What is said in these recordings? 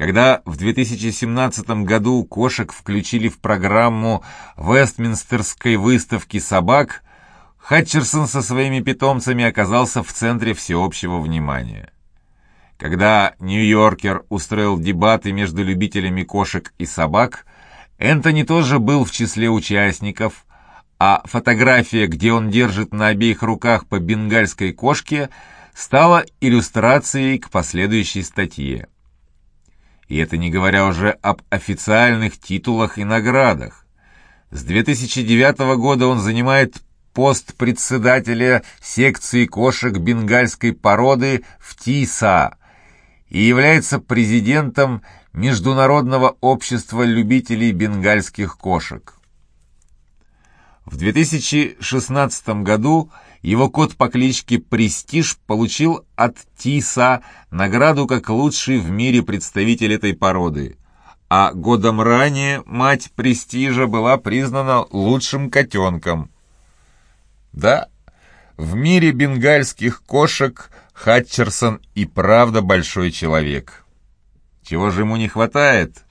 Когда в 2017 году кошек включили в программу Вестминстерской выставки собак, Хатчерсон со своими питомцами оказался в центре всеобщего внимания. Когда Нью-Йоркер устроил дебаты между любителями кошек и собак, Энтони тоже был в числе участников, а фотография, где он держит на обеих руках по бенгальской кошке, стала иллюстрацией к последующей статье. И это не говоря уже об официальных титулах и наградах. С 2009 года он занимает пост председателя секции кошек бенгальской породы в ТИСА и является президентом Международного общества любителей бенгальских кошек. В 2016 году его кот по кличке Престиж получил от ТИСа награду как лучший в мире представитель этой породы, а годом ранее мать Престижа была признана лучшим котенком. Да, в мире бенгальских кошек Хатчерсон и правда большой человек. Чего же ему не хватает?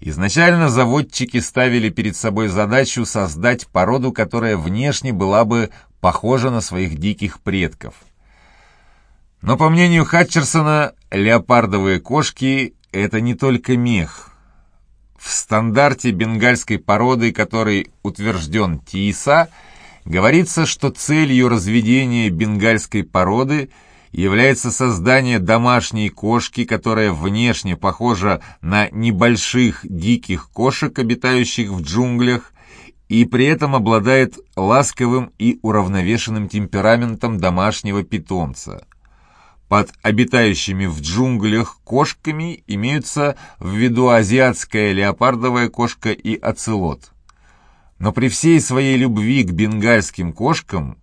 Изначально заводчики ставили перед собой задачу создать породу, которая внешне была бы похожа на своих диких предков. Но, по мнению Хатчерсона, леопардовые кошки — это не только мех. В стандарте бенгальской породы, который утвержден ТИСа, говорится, что целью разведения бенгальской породы — является создание домашней кошки, которая внешне похожа на небольших диких кошек, обитающих в джунглях, и при этом обладает ласковым и уравновешенным темпераментом домашнего питомца. Под обитающими в джунглях кошками имеются в виду азиатская леопардовая кошка и оцелот. Но при всей своей любви к бенгальским кошкам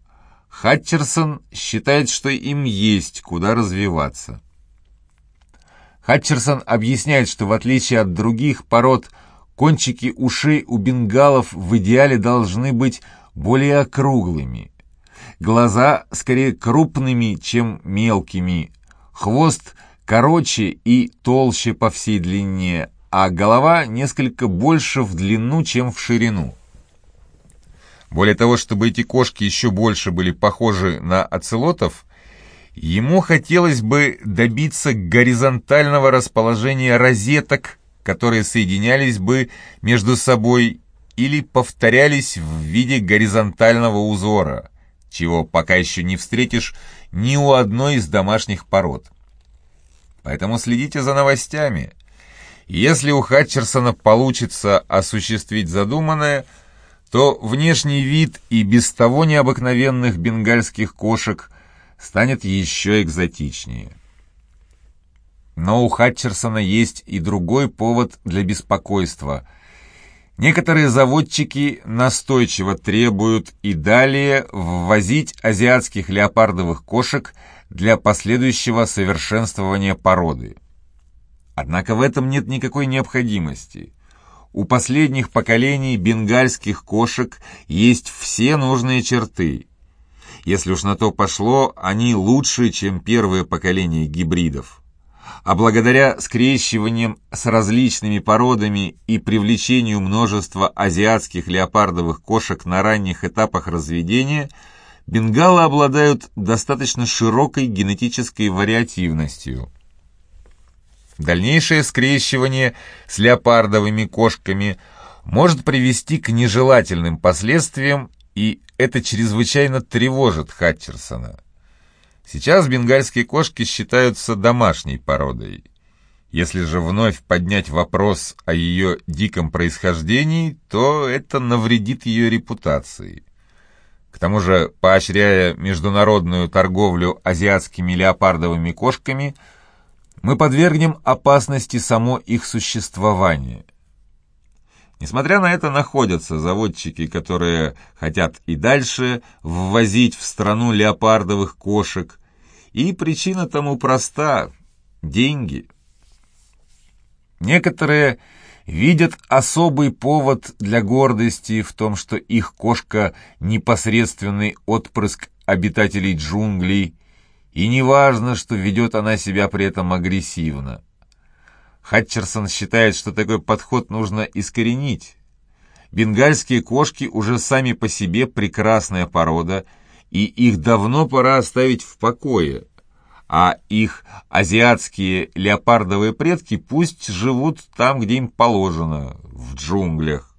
Хатчерсон считает, что им есть куда развиваться. Хатчерсон объясняет, что в отличие от других пород, кончики ушей у бенгалов в идеале должны быть более округлыми. Глаза скорее крупными, чем мелкими. Хвост короче и толще по всей длине, а голова несколько больше в длину, чем в ширину. Более того, чтобы эти кошки еще больше были похожи на оцелотов, ему хотелось бы добиться горизонтального расположения розеток, которые соединялись бы между собой или повторялись в виде горизонтального узора, чего пока еще не встретишь ни у одной из домашних пород. Поэтому следите за новостями. Если у Хатчерсона получится осуществить задуманное – то внешний вид и без того необыкновенных бенгальских кошек станет еще экзотичнее. Но у Хатчерсона есть и другой повод для беспокойства. Некоторые заводчики настойчиво требуют и далее ввозить азиатских леопардовых кошек для последующего совершенствования породы. Однако в этом нет никакой необходимости – у последних поколений бенгальских кошек есть все нужные черты. Если уж на то пошло, они лучше, чем первое поколение гибридов. А благодаря скрещиваниям с различными породами и привлечению множества азиатских леопардовых кошек на ранних этапах разведения, бенгалы обладают достаточно широкой генетической вариативностью. Дальнейшее скрещивание с леопардовыми кошками может привести к нежелательным последствиям, и это чрезвычайно тревожит Хатчерсона. Сейчас бенгальские кошки считаются домашней породой. Если же вновь поднять вопрос о ее диком происхождении, то это навредит ее репутации. К тому же, поощряя международную торговлю азиатскими леопардовыми кошками – мы подвергнем опасности само их существование. Несмотря на это, находятся заводчики, которые хотят и дальше ввозить в страну леопардовых кошек, и причина тому проста – деньги. Некоторые видят особый повод для гордости в том, что их кошка – непосредственный отпрыск обитателей джунглей – и не важно, что ведет она себя при этом агрессивно. Хатчерсон считает, что такой подход нужно искоренить. Бенгальские кошки уже сами по себе прекрасная порода, и их давно пора оставить в покое, а их азиатские леопардовые предки пусть живут там, где им положено, в джунглях.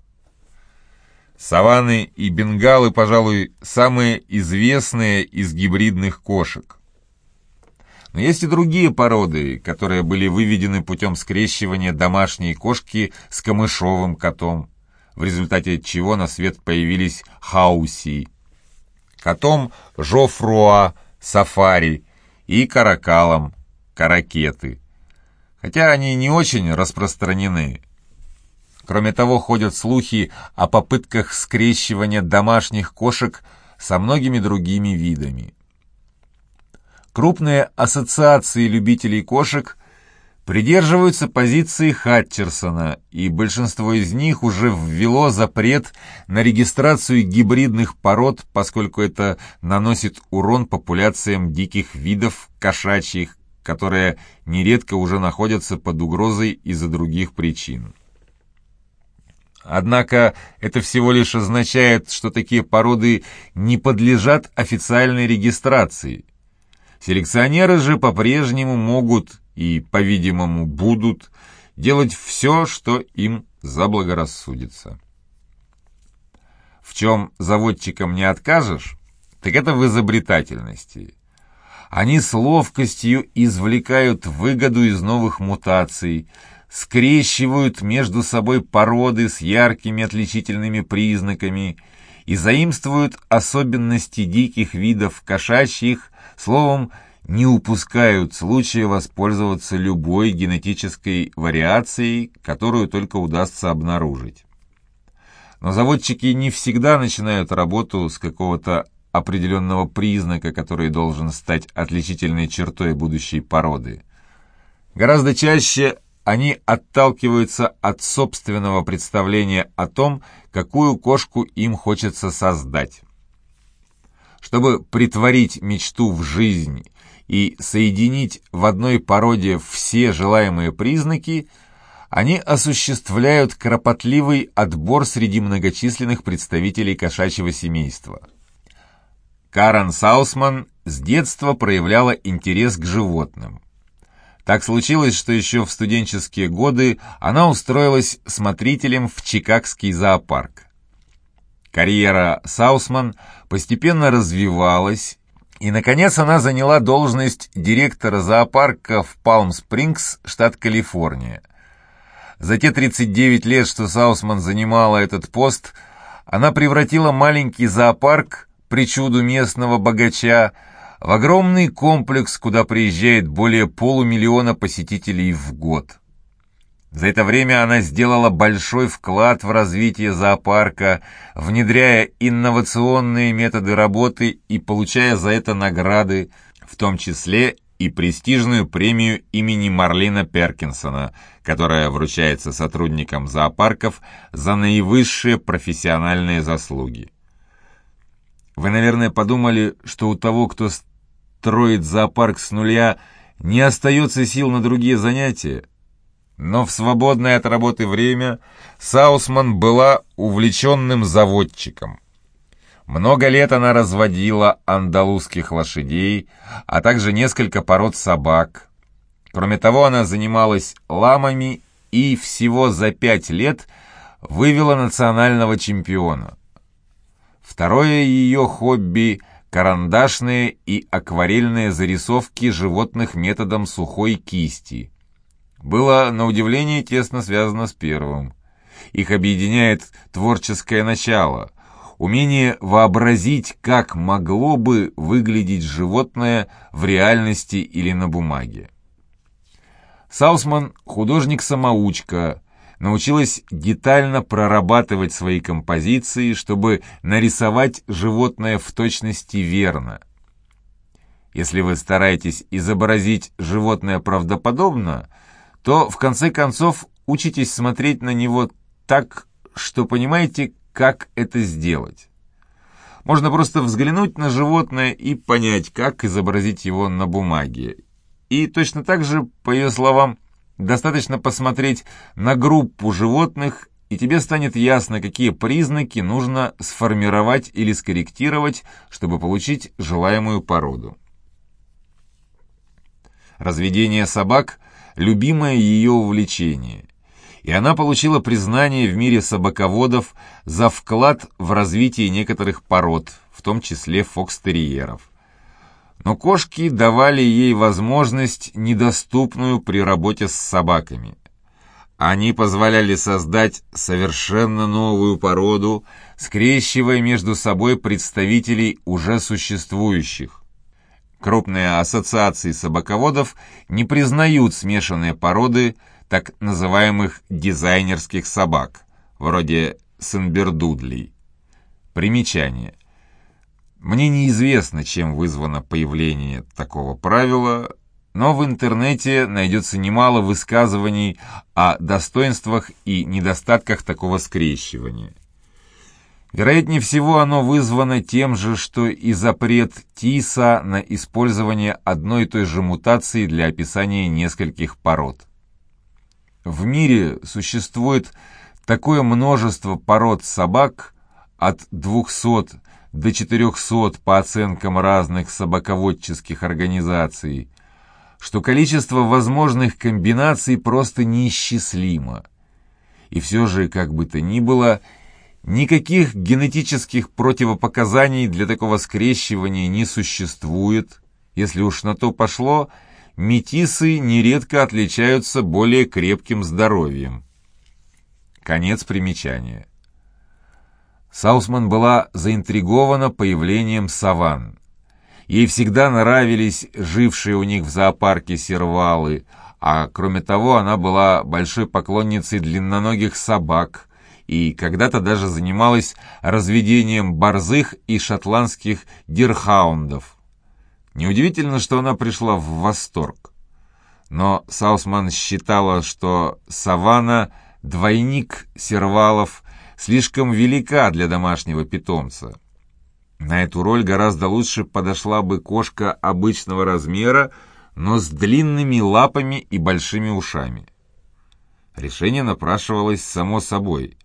Саванны и бенгалы, пожалуй, самые известные из гибридных кошек. Но есть и другие породы, которые были выведены путем скрещивания домашней кошки с камышовым котом, в результате чего на свет появились хауси, котом жофруа, сафари и каракалом, каракеты. Хотя они не очень распространены. Кроме того, ходят слухи о попытках скрещивания домашних кошек со многими другими видами. Крупные ассоциации любителей кошек придерживаются позиции Хатчерсона, и большинство из них уже ввело запрет на регистрацию гибридных пород, поскольку это наносит урон популяциям диких видов кошачьих, которые нередко уже находятся под угрозой из-за других причин. Однако это всего лишь означает, что такие породы не подлежат официальной регистрации – Селекционеры же по-прежнему могут и, по-видимому, будут делать все, что им заблагорассудится. В чем заводчикам не откажешь, так это в изобретательности. Они с ловкостью извлекают выгоду из новых мутаций, скрещивают между собой породы с яркими отличительными признаками и заимствуют особенности диких видов кошачьих Словом, не упускают случая воспользоваться любой генетической вариацией, которую только удастся обнаружить. Но заводчики не всегда начинают работу с какого-то определенного признака, который должен стать отличительной чертой будущей породы. Гораздо чаще они отталкиваются от собственного представления о том, какую кошку им хочется создать. Чтобы притворить мечту в жизнь и соединить в одной породе все желаемые признаки, они осуществляют кропотливый отбор среди многочисленных представителей кошачьего семейства. Карен Саусман с детства проявляла интерес к животным. Так случилось, что еще в студенческие годы она устроилась смотрителем в Чикагский зоопарк. Карьера Саусман постепенно развивалась, и, наконец, она заняла должность директора зоопарка в Палм-Спрингс, штат Калифорния. За те 39 лет, что Саусман занимала этот пост, она превратила маленький зоопарк, причуду местного богача, в огромный комплекс, куда приезжает более полумиллиона посетителей в год. За это время она сделала большой вклад в развитие зоопарка, внедряя инновационные методы работы и получая за это награды, в том числе и престижную премию имени Марлина Перкинсона, которая вручается сотрудникам зоопарков за наивысшие профессиональные заслуги. Вы, наверное, подумали, что у того, кто строит зоопарк с нуля, не остается сил на другие занятия? Но в свободное от работы время Саусман была увлеченным заводчиком. Много лет она разводила андалузских лошадей, а также несколько пород собак. Кроме того, она занималась ламами и всего за пять лет вывела национального чемпиона. Второе ее хобби – карандашные и акварельные зарисовки животных методом сухой кисти – было, на удивление, тесно связано с первым. Их объединяет творческое начало, умение вообразить, как могло бы выглядеть животное в реальности или на бумаге. Саусман, художник-самоучка, научилась детально прорабатывать свои композиции, чтобы нарисовать животное в точности верно. Если вы стараетесь изобразить животное правдоподобно – то в конце концов учитесь смотреть на него так, что понимаете, как это сделать. Можно просто взглянуть на животное и понять, как изобразить его на бумаге. И точно так же, по ее словам, достаточно посмотреть на группу животных, и тебе станет ясно, какие признаки нужно сформировать или скорректировать, чтобы получить желаемую породу. Разведение собак – любимое ее увлечение, и она получила признание в мире собаководов за вклад в развитие некоторых пород, в том числе фокстерьеров. Но кошки давали ей возможность, недоступную при работе с собаками. Они позволяли создать совершенно новую породу, скрещивая между собой представителей уже существующих. Крупные ассоциации собаководов не признают смешанные породы так называемых дизайнерских собак, вроде сенбердудлей. Примечание. Мне неизвестно, чем вызвано появление такого правила, но в интернете найдется немало высказываний о достоинствах и недостатках такого скрещивания. Вероятнее всего, оно вызвано тем же, что и запрет ТИСа на использование одной и той же мутации для описания нескольких пород. В мире существует такое множество пород собак, от 200 до 400 по оценкам разных собаководческих организаций, что количество возможных комбинаций просто неисчислимо. И все же, как бы то ни было, Никаких генетических противопоказаний для такого скрещивания не существует. Если уж на то пошло, метисы нередко отличаются более крепким здоровьем. Конец примечания. Саусман была заинтригована появлением саван. Ей всегда нравились жившие у них в зоопарке сервалы, а кроме того она была большой поклонницей длинноногих собак – и когда-то даже занималась разведением борзых и шотландских дирхаундов. Неудивительно, что она пришла в восторг. Но Саусман считала, что саванна, двойник сервалов, слишком велика для домашнего питомца. На эту роль гораздо лучше подошла бы кошка обычного размера, но с длинными лапами и большими ушами. Решение напрашивалось само собой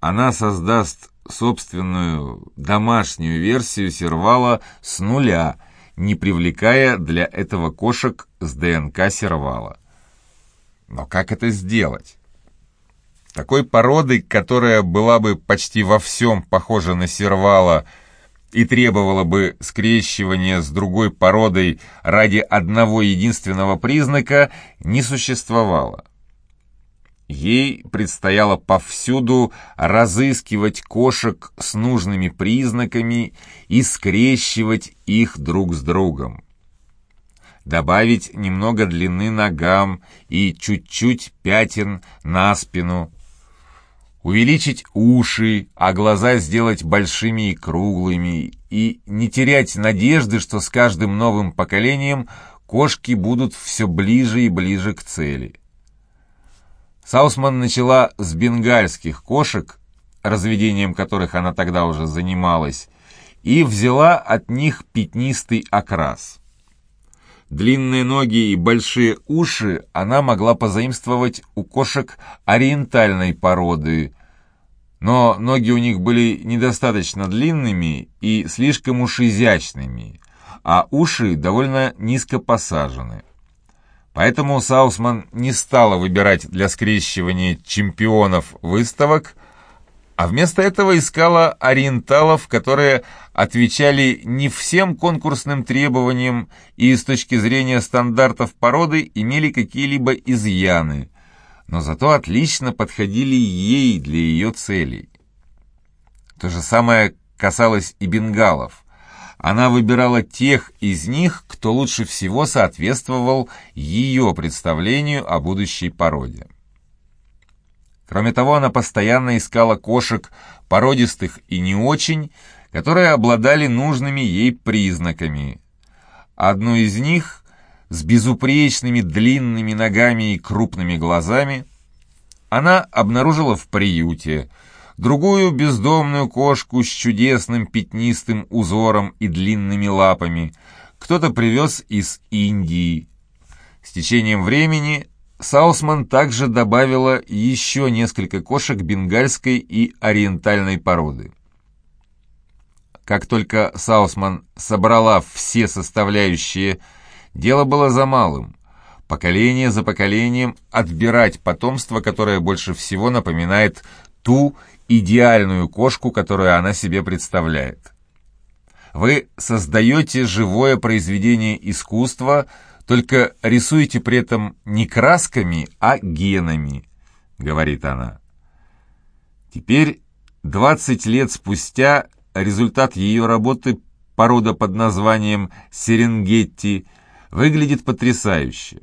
она создаст собственную домашнюю версию сервала с нуля, не привлекая для этого кошек с ДНК сервала. Но как это сделать? Такой породы, которая была бы почти во всем похожа на сервала и требовала бы скрещивания с другой породой ради одного единственного признака, не существовало. Ей предстояло повсюду разыскивать кошек с нужными признаками и скрещивать их друг с другом. Добавить немного длины ногам и чуть-чуть пятен на спину. Увеличить уши, а глаза сделать большими и круглыми. И не терять надежды, что с каждым новым поколением кошки будут все ближе и ближе к цели. Саусман начала с бенгальских кошек, разведением которых она тогда уже занималась, и взяла от них пятнистый окрас. Длинные ноги и большие уши она могла позаимствовать у кошек ориентальной породы, но ноги у них были недостаточно длинными и слишком уж изящными, а уши довольно низко посажены. Поэтому Саусман не стала выбирать для скрещивания чемпионов выставок, а вместо этого искала ориенталов, которые отвечали не всем конкурсным требованиям и с точки зрения стандартов породы имели какие-либо изъяны, но зато отлично подходили ей для ее целей. То же самое касалось и бенгалов – она выбирала тех из них, кто лучше всего соответствовал ее представлению о будущей породе. Кроме того, она постоянно искала кошек, породистых и не очень, которые обладали нужными ей признаками. Одну из них, с безупречными длинными ногами и крупными глазами, она обнаружила в приюте – другую бездомную кошку с чудесным пятнистым узором и длинными лапами кто-то привез из Индии. С течением времени Саусман также добавила еще несколько кошек бенгальской и ориентальной породы. Как только Саусман собрала все составляющие, дело было за малым. Поколение за поколением отбирать потомство, которое больше всего напоминает ту идеальную кошку, которую она себе представляет. Вы создаете живое произведение искусства – только рисуете при этом не красками, а генами», — говорит она. Теперь, 20 лет спустя, результат ее работы, порода под названием «Серенгетти», выглядит потрясающе.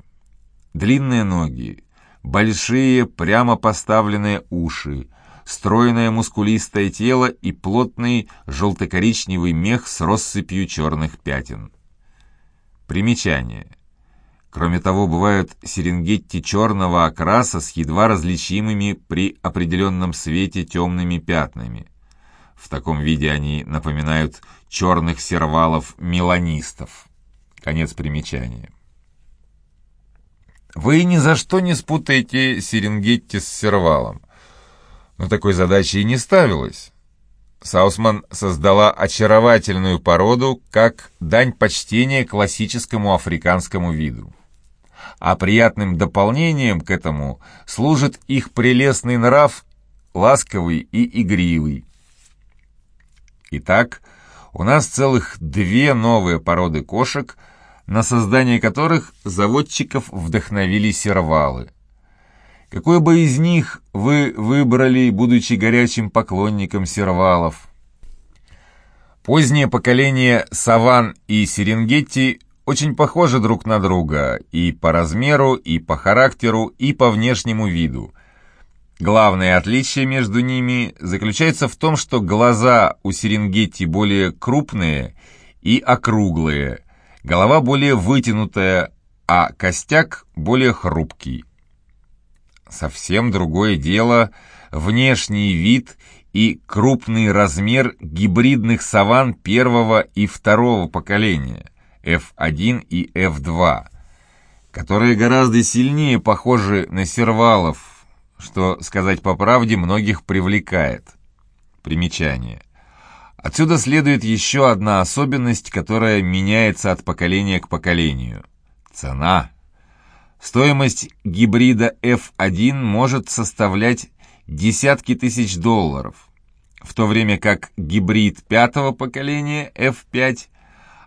Длинные ноги, большие прямо поставленные уши, стройное мускулистое тело и плотный желто-коричневый мех с россыпью черных пятен. Примечание. Кроме того, бывают серенгетти черного окраса с едва различимыми при определенном свете темными пятнами. В таком виде они напоминают черных сервалов-меланистов. Конец примечания. Вы ни за что не спутаете серенгетти с сервалом. Но такой задачи и не ставилось. Саусман создала очаровательную породу как дань почтения классическому африканскому виду а приятным дополнением к этому служит их прелестный нрав, ласковый и игривый. Итак, у нас целых две новые породы кошек, на создание которых заводчиков вдохновили сервалы. Какой бы из них вы выбрали, будучи горячим поклонником сервалов? Позднее поколение саван и серенгетти очень похожи друг на друга и по размеру, и по характеру, и по внешнему виду. Главное отличие между ними заключается в том, что глаза у Серенгетти более крупные и округлые, голова более вытянутая, а костяк более хрупкий. Совсем другое дело внешний вид и крупный размер гибридных саван первого и второго поколения. F1 и F2, которые гораздо сильнее похожи на сервалов, что, сказать по правде, многих привлекает. Примечание. Отсюда следует еще одна особенность, которая меняется от поколения к поколению. Цена. Стоимость гибрида F1 может составлять десятки тысяч долларов, в то время как гибрид пятого поколения F5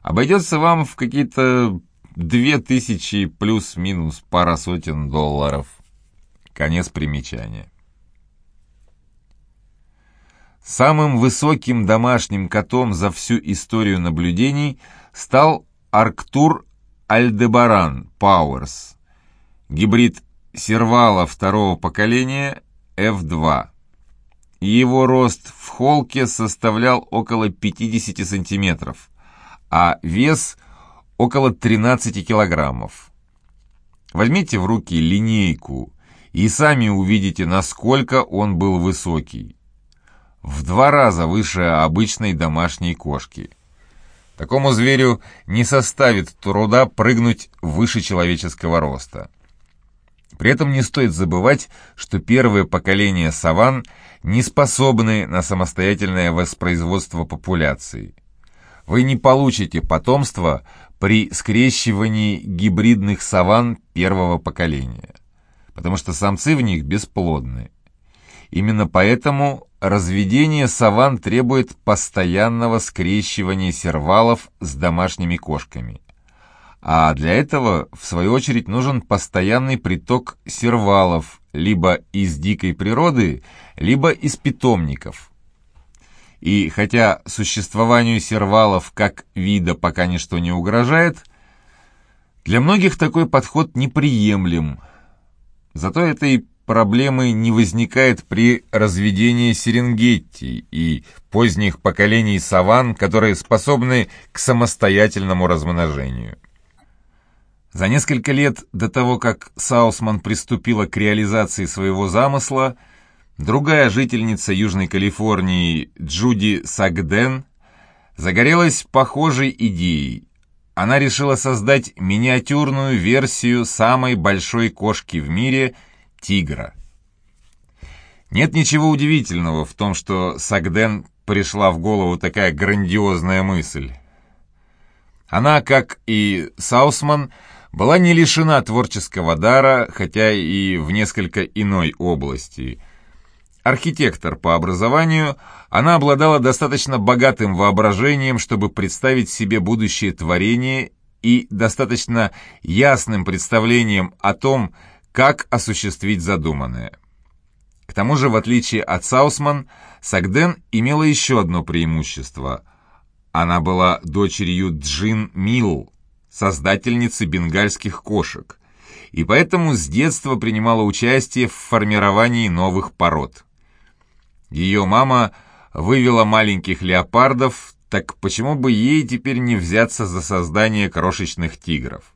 обойдется вам в какие-то две тысячи плюс-минус пара сотен долларов. Конец примечания. Самым высоким домашним котом за всю историю наблюдений стал Арктур Альдебаран Пауэрс, гибрид сервала второго поколения F2. Его рост в холке составлял около 50 сантиметров, а вес около 13 килограммов. Возьмите в руки линейку и сами увидите, насколько он был высокий. В два раза выше обычной домашней кошки. Такому зверю не составит труда прыгнуть выше человеческого роста. При этом не стоит забывать, что первое поколение саван не способны на самостоятельное воспроизводство популяции – вы не получите потомство при скрещивании гибридных саван первого поколения, потому что самцы в них бесплодны. Именно поэтому разведение саван требует постоянного скрещивания сервалов с домашними кошками. А для этого, в свою очередь, нужен постоянный приток сервалов либо из дикой природы, либо из питомников – и хотя существованию сервалов как вида пока ничто не угрожает, для многих такой подход неприемлем. Зато этой проблемы не возникает при разведении серенгетти и поздних поколений саван, которые способны к самостоятельному размножению. За несколько лет до того, как Саусман приступила к реализации своего замысла – Другая жительница Южной Калифорнии, Джуди Сагден, загорелась похожей идеей. она решила создать миниатюрную версию самой большой кошки в мире – тигра. Нет ничего удивительного в том, что Сагден пришла в голову такая грандиозная мысль. Она, как и Саусман, была не лишена творческого дара, хотя и в несколько иной области. Архитектор по образованию, она обладала достаточно богатым воображением, чтобы представить себе будущее творение и достаточно ясным представлением о том, как осуществить задуманное. К тому же, в отличие от Саусман, Сагден имела еще одно преимущество. Она была дочерью Джин Милл, создательницы бенгальских кошек, и поэтому с детства принимала участие в формировании новых пород. Ее мама вывела маленьких леопардов, так почему бы ей теперь не взяться за создание крошечных тигров?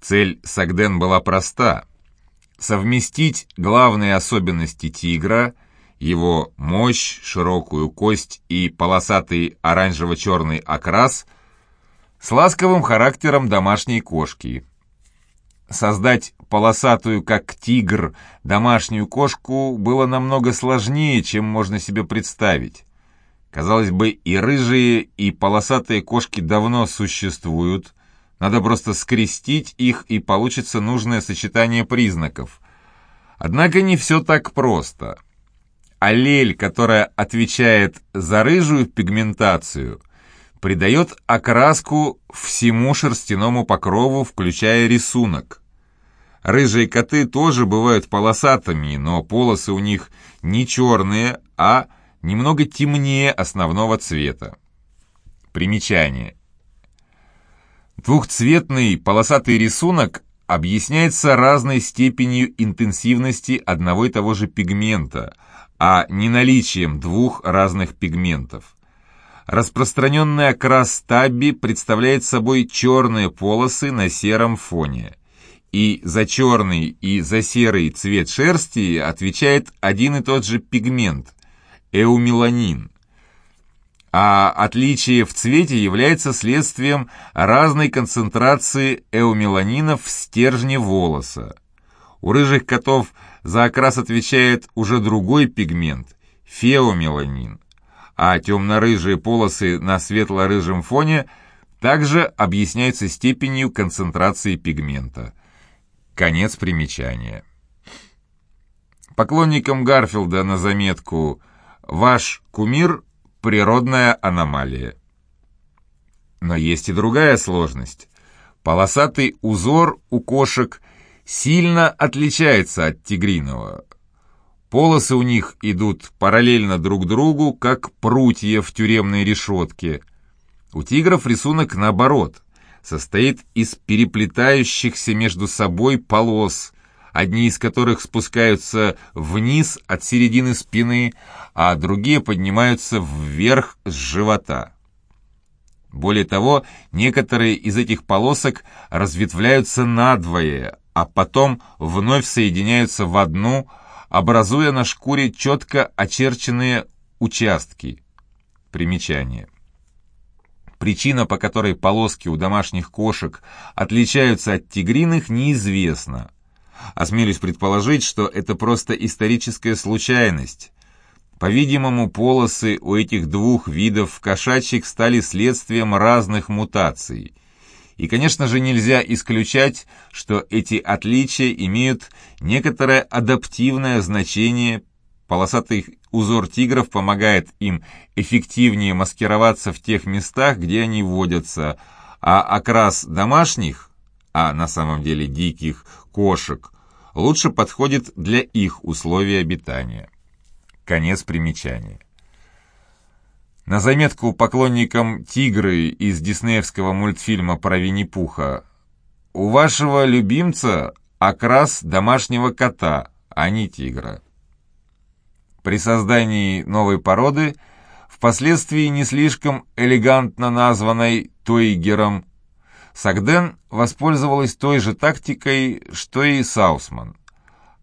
Цель Сагден была проста — совместить главные особенности тигра, его мощь, широкую кость и полосатый оранжево-черный окрас — с ласковым характером домашней кошки. Создать полосатую, как тигр, домашнюю кошку было намного сложнее, чем можно себе представить. Казалось бы, и рыжие, и полосатые кошки давно существуют. Надо просто скрестить их, и получится нужное сочетание признаков. Однако не все так просто. Аллель, которая отвечает за рыжую пигментацию, придает окраску всему шерстяному покрову, включая рисунок. Рыжие коты тоже бывают полосатыми, но полосы у них не черные, а немного темнее основного цвета. Примечание. Двухцветный полосатый рисунок объясняется разной степенью интенсивности одного и того же пигмента, а не наличием двух разных пигментов. Распространенный окрас табби представляет собой черные полосы на сером фоне. И за черный и за серый цвет шерсти отвечает один и тот же пигмент – эумеланин. А отличие в цвете является следствием разной концентрации эумеланина в стержне волоса. У рыжих котов за окрас отвечает уже другой пигмент – феомеланин а темно-рыжие полосы на светло-рыжем фоне также объясняются степенью концентрации пигмента. Конец примечания. Поклонникам Гарфилда на заметку «Ваш кумир – природная аномалия». Но есть и другая сложность. Полосатый узор у кошек сильно отличается от тигриного. Полосы у них идут параллельно друг другу, как прутья в тюремной решетке. У тигров рисунок наоборот, состоит из переплетающихся между собой полос, одни из которых спускаются вниз от середины спины, а другие поднимаются вверх с живота. Более того, некоторые из этих полосок разветвляются надвое, а потом вновь соединяются в одну, образуя на шкуре четко очерченные участки. Примечание. Причина, по которой полоски у домашних кошек отличаются от тигриных, неизвестна. Осмелюсь предположить, что это просто историческая случайность. По-видимому, полосы у этих двух видов кошачьих стали следствием разных мутаций – и, конечно же, нельзя исключать, что эти отличия имеют некоторое адаптивное значение. Полосатый узор тигров помогает им эффективнее маскироваться в тех местах, где они водятся, а окрас домашних, а на самом деле диких, кошек, лучше подходит для их условий обитания. Конец примечания. На заметку поклонникам «Тигры» из диснеевского мультфильма про Винни-Пуха. «У вашего любимца окрас домашнего кота, а не тигра». При создании новой породы, впоследствии не слишком элегантно названной «Тойгером», Сагден воспользовалась той же тактикой, что и Саусман.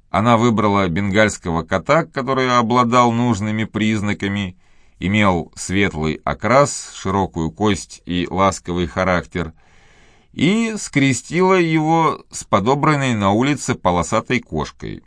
Она выбрала бенгальского кота, который обладал нужными признаками – имел светлый окрас, широкую кость и ласковый характер, и скрестила его с подобранной на улице полосатой кошкой.